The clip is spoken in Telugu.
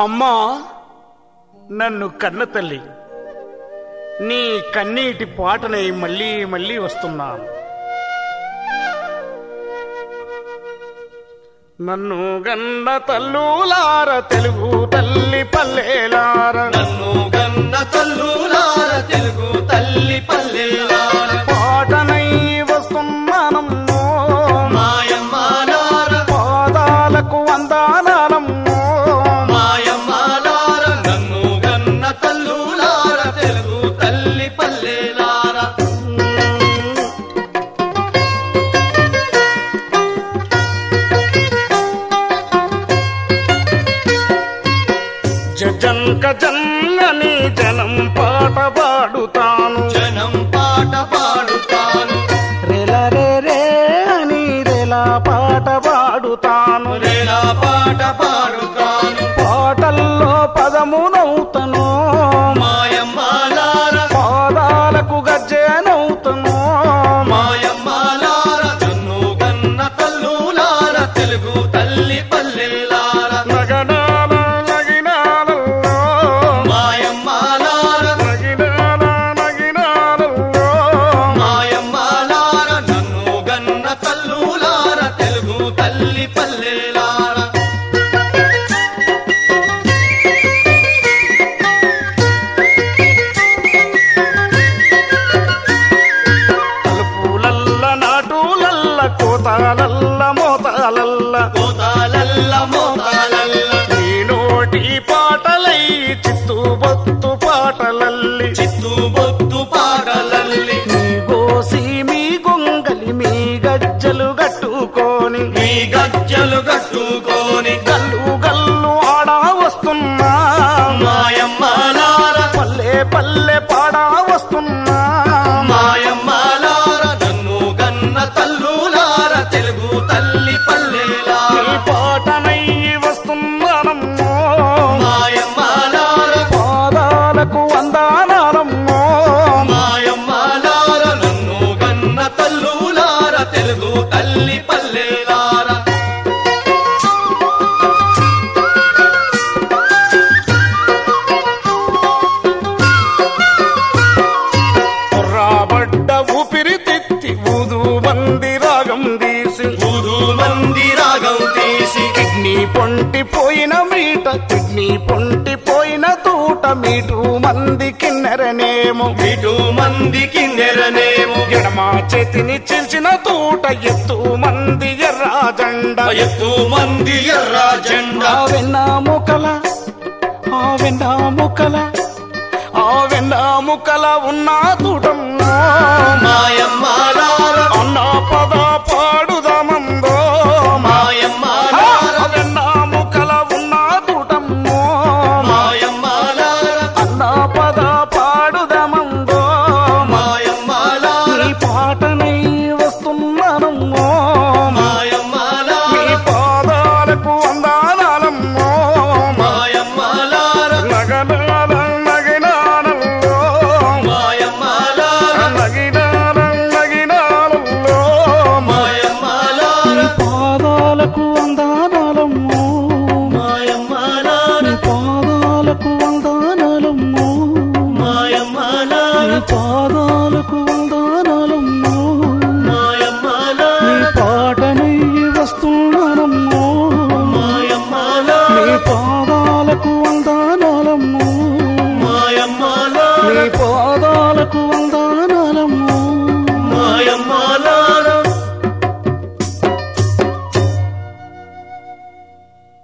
అమ్మా నన్ను కన్న తల్లి. నీ కన్నీటి పాటనై మళ్ళీ మళ్ళీ వస్తున్నాను నన్ను గన్న తల్లులార తెలుగు తల్లి పల్లెలా. జజంక జన్నని జనం పాట తల్లులార తెలుగు తల్లి పల్లెలార. తలుపులల్ల నాటులల్ల కోతాలల్ల మోతాలల్ల. కోతాలల్ల మోతాలల్ల. నీ నోటి పాటలై చిత్తు బొత్తు పాటలల్లి. చిత్తు కిడ్నీ పొంటి పోయిన మీట కిడ్నీ పొంటి పోయిన తూట మీటు మంది కిన్నెరనేమో. ఇటు మందికి నెరనేమో ఎడమ చేతిని చిల్చిన తూట ఎత్తు మంది ఎర్ర జెండ. ఎత్తు మంది ఎర్ర జెండా. ఆ వెన్నాముకల ఆ వెన్నాముకల ఆ వెన్నాముకల ఉన్న తూటమ్మో.